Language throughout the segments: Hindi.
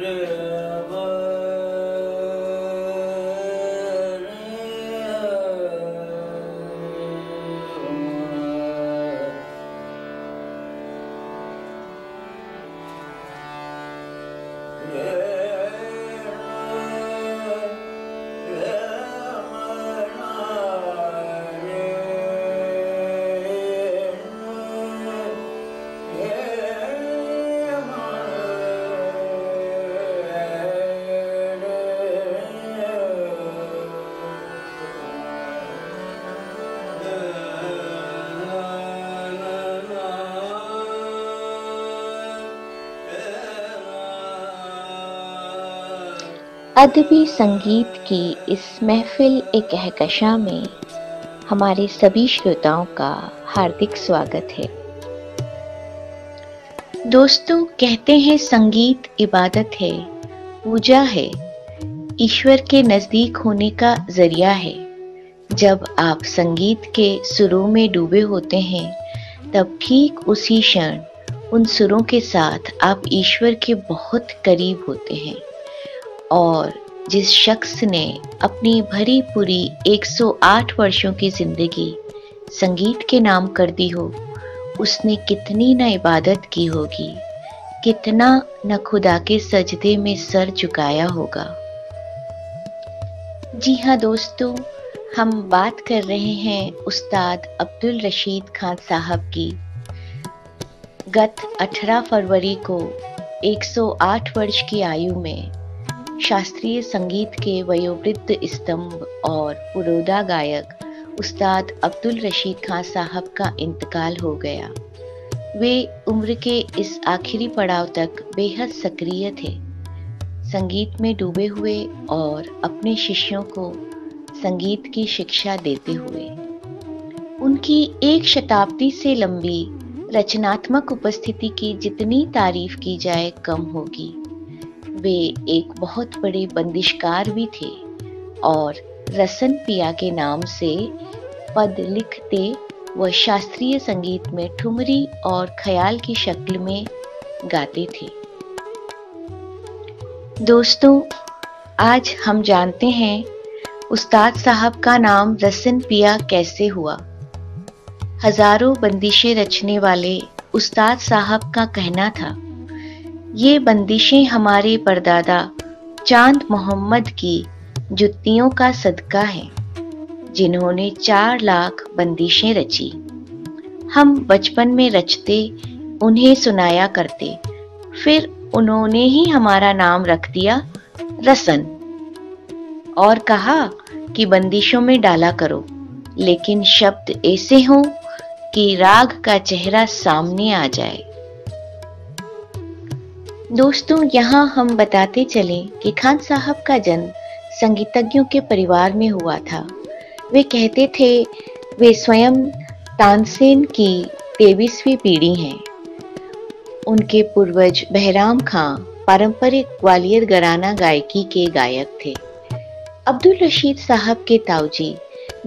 love. अदबी संगीत की इस महफिल ए कहकशा में हमारे सभी श्रोताओं का हार्दिक स्वागत है। दोस्तों, कहते हैं संगीत इबादत है, पूजा है, ईश्वर के नज़दीक होने का ज़रिया है। जब आप संगीत के सुरों में डूबे होते हैं, तब ठीक उसी क्षण उन सुरों के साथ आप ईश्वर के बहुत करीब होते हैं। और जिस शख्स ने अपनी भरी पूरी 108 वर्षों की ज़िंदगी संगीत के नाम कर दी हो, उसने कितनी न इबादत की होगी, कितना न खुदा के सजदे में सर झुकाया होगा। जी हाँ दोस्तों, हम बात कर रहे हैं उस्ताद अब्दुल रशीद खान साहब की। गत 18 फरवरी को 108 वर्ष की आयु में शास्त्रीय संगीत के वयोवृद्ध स्तंभ और पुरोदा गायक, उस्ताद अब्दुल रशीद खान साहब का इंतकाल हो गया। वे उम्र के इस आखिरी पड़ाव तक बेहद सक्रिय थे। संगीत में डूबे हुए और अपने शिष्यों को संगीत की शिक्षा देते हुए। उनकी एक शताब्दी से लंबी रचनात्मक उपस्थिति की जितनी तारीफ़ की जाए कम होगी। वे एक बहुत बड़े बंदिशकार भी थे और रसन पिया के नाम से पद लिखते व शास्त्रीय संगीत में ठुमरी और ख्याल की शक्ल में गाते थे। दोस्तों, आज हम जानते हैं उस्ताद साहब का नाम रसन पिया कैसे हुआ। हज़ारों बंदिशें रचने वाले उस्ताद साहब का कहना था। ये बंदिशें हमारे परदादा चाँद मोहम्मद की जुत्तियों का सदका है, जिन्होंने चार लाख बंदिशें रची। हम बचपन में रचते, उन्हें सुनाया करते, फिर उन्होंने ही हमारा नाम रख दिया, रसन। और कहा कि बंदिशों में डाला करो, लेकिन शब्द ऐसे हों कि राग का चेहरा सामने आ जाए। दोस्तों, यहाँ हम बताते चले कि खान साहब का जन्म संगीतज्ञों के परिवार में हुआ था। वे कहते थे, वे स्वयं तानसेन की तेईसवीं पीढ़ी हैं। उनके पूर्वज बहराम खां पारंपरिक ग्वालियर घराना गायकी के गायक थे। अब्दुल रशीद साहब के ताऊजी,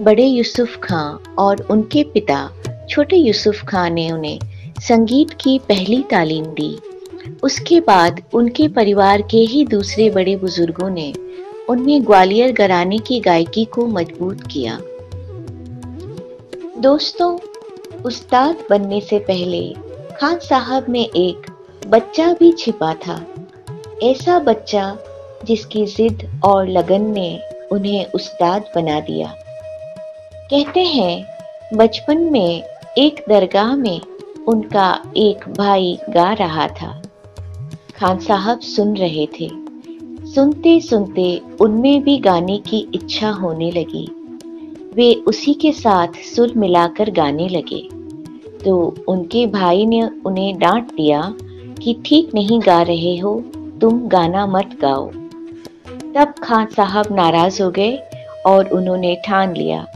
बड़े यूसुफ खां और उनके पिता छोटे यूसुफ खां ने उन्हें संगीत की पहली तालीम दी। उसके बाद उनके परिवार के ही दूसरे बड़े बुज़ुर्गों ने उनमें ग्वालियर घराने की गायकी को मज़बूत किया। दोस्तों, उस्ताद बनने से पहले खान साहब में एक बच्चा भी छिपा था। ऐसा बच्चा जिसकी जिद और लगन ने उन्हें उस्ताद बना दिया। कहते हैं, बचपन में एक दरगाह में उनका एक भाई गा रहा था। खान साहब सुन रहे थे। सुनते सुनते उनमें भी गाने की इच्छा होने लगी। वे उसी के साथ सुर मिलाकर गाने लगे। तो उनके भाई ने उन्हें डांट दिया कि ठीक नहीं गा रहे हो, तुम गाना मत गाओ। तब खान साहब नाराज़ हो गए और उन्होंने ठान लिया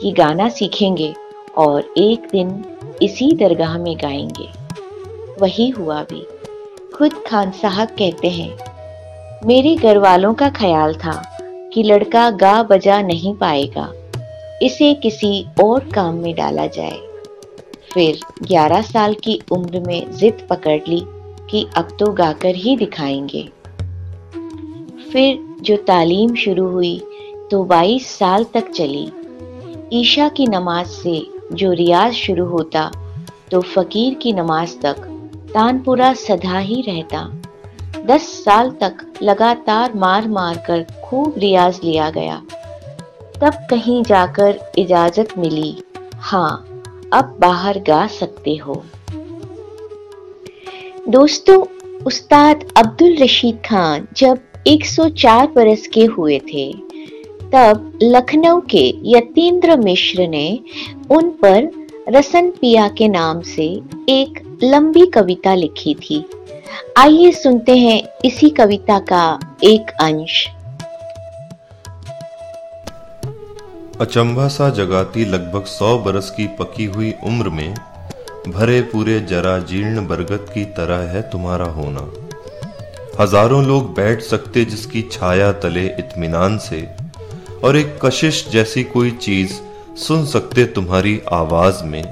कि गाना सीखेंगे और एक दिन इसी दरगाह में गाएँगे। वही हुआ भी। खुद खान साहब कहते हैं। मेरे घर वालों का ख्याल था कि लड़का गा बजा नहीं पाएगा। इसे किसी और काम में डाला जाए। फिर 11 साल की उम्र में जिद पकड़ ली कि अब तो गाकर ही दिखाएँगे। फिर जो तालीम शुरू हुई तो 22 साल तक चली। ईशा की नमाज़ से जो रियाज शुरू होता तो फकीर की नमाज़ तक तानपुरा सदा ही रहता। दस साल तक लगातार मार मार कर खूब रियाज लिया गया। तब कहीं जाकर इजाज़त मिली। हाँ अब बाहर गा सकते हो। दोस्तों, उस्ताद अब्दुल रशीद खान जब 104 बरस के हुए थे, तब लखनऊ के यतीन्द्र मिश्र ने उन पर रसन पिया के नाम से एक लंबी कविता लिखी थी। आइए सुनते हैं इसी कविता का एक अंश। अचंभा सा जगाती लगभग सौ बरस की पकी हुई उम्र में, भरे पूरे जरा जीर्ण बरगद की तरह है तुम्हारा होना। हज़ारों लोग बैठ सकते जिसकी छाया तले इत्मीनान से, और एक कशिश जैसी कोई चीज़ सुन सकते तुम्हारी आवाज़ में,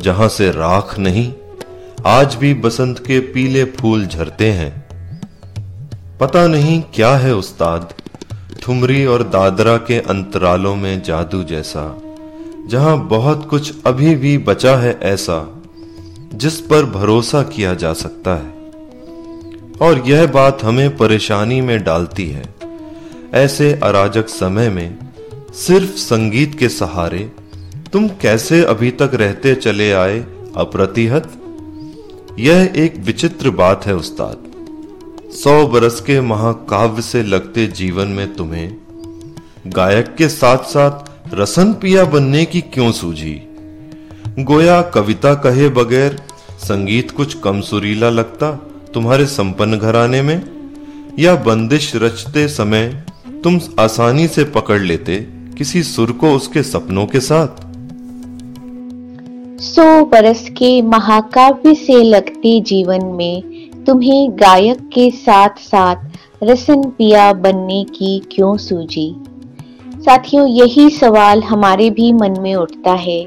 जहाँ से राख नहीं आज भी बसंत के पीले फूल झरते हैं। पता नहीं क्या है उस्ताद, ठुमरी और दादरा के अंतरालों में जादू जैसा, जहाँ बहुत कुछ अभी भी बचा है ऐसा, जिस पर भरोसा किया जा सकता है। और यह बात हमें परेशानी में डालती है। ऐसे अराजक समय में सिर्फ़ संगीत के सहारे तुम कैसे अभी तक रहते चले आए अप्रतिहत? यह एक विचित्र बात है, उस्ताद। सौ बरस के महाकाव्य से लगते जीवन में तुम्हें गायक के साथ साथ रसन पिया बनने की क्यों सूझी? गोया कविता कहे बगैर संगीत कुछ कम सुरीला लगता तुम्हारे संपन्न घराने में? या बंदिश रचते समय तुम आसानी से पकड़ लेते किसी सुर को उसके सपनों के साथ? सौ बरस के महाकाव्य से लगते जीवन में तुम्हें गायक के साथ साथ रसन पिया बनने की क्यों सूझी? साथियों, यही सवाल हमारे भी मन में उठता है।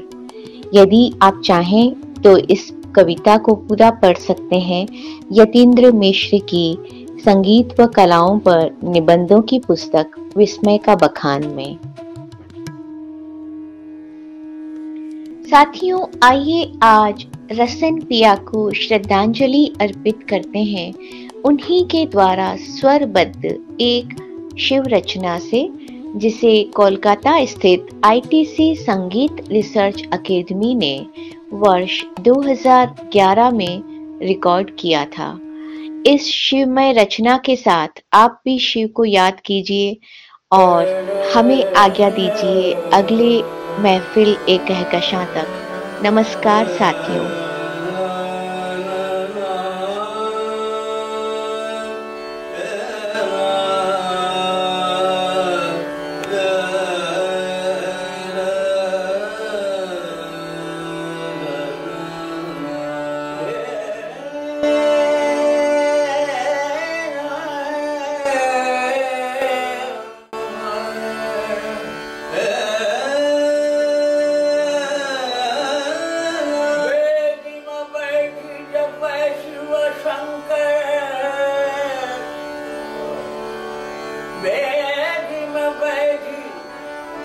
यदि आप चाहें तो इस कविता को पूरा पढ़ सकते हैं यतीन्द्र मिश्र की संगीत व कलाओं पर निबंधों की पुस्तक विस्मय का बखान में। साथियों, आइए आज रसन पिया को श्रद्धांजलि अर्पित करते हैं। उन्हीं के द्वारा स्वरबद्ध एक शिव रचना से, जिसे कोलकाता स्थित आईटीसी संगीत रिसर्च अकेडमी ने वर्ष 2011 में रिकॉर्ड किया था। इस शिवमय रचना के साथ आप भी शिव को याद कीजिए और हमें आज्ञा दीजिए अगले महफिल एक कहकशां तक नमस्कार साथियों।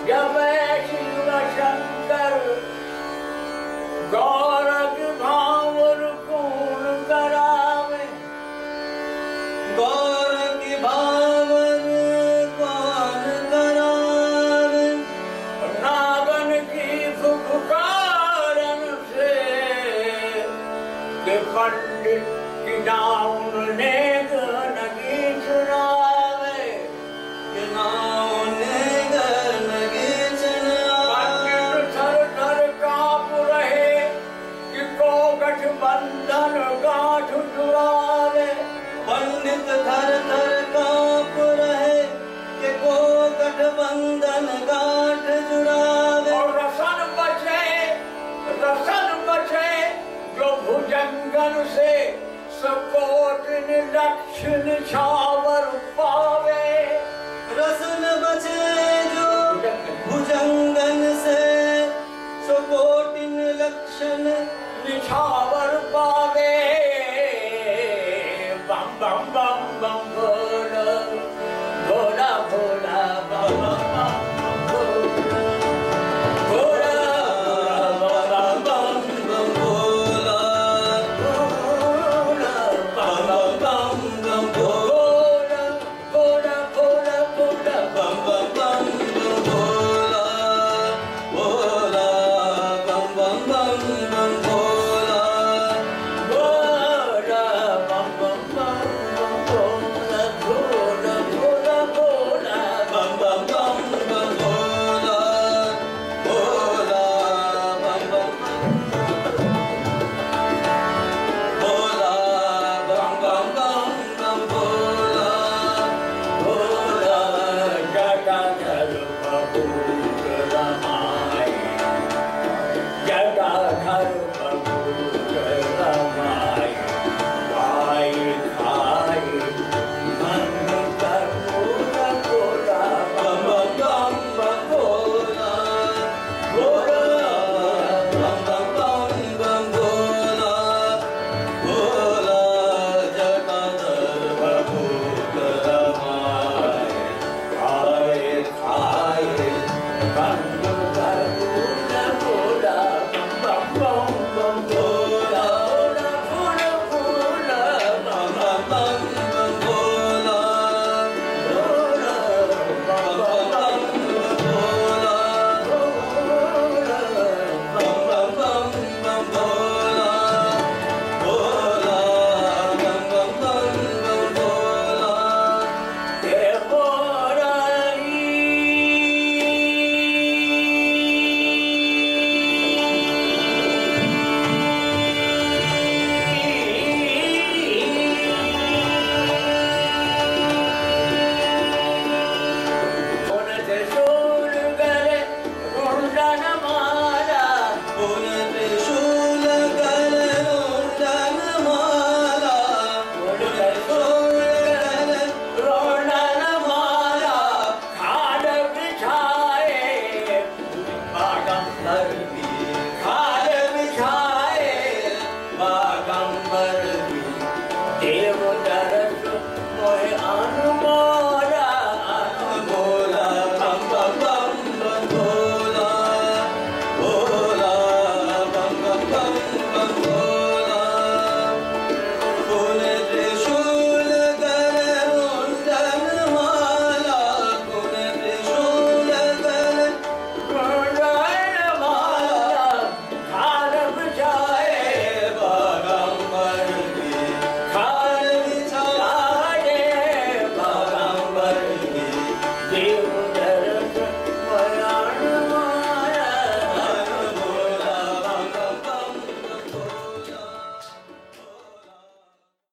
göbek ulaşan karı Şunu çal.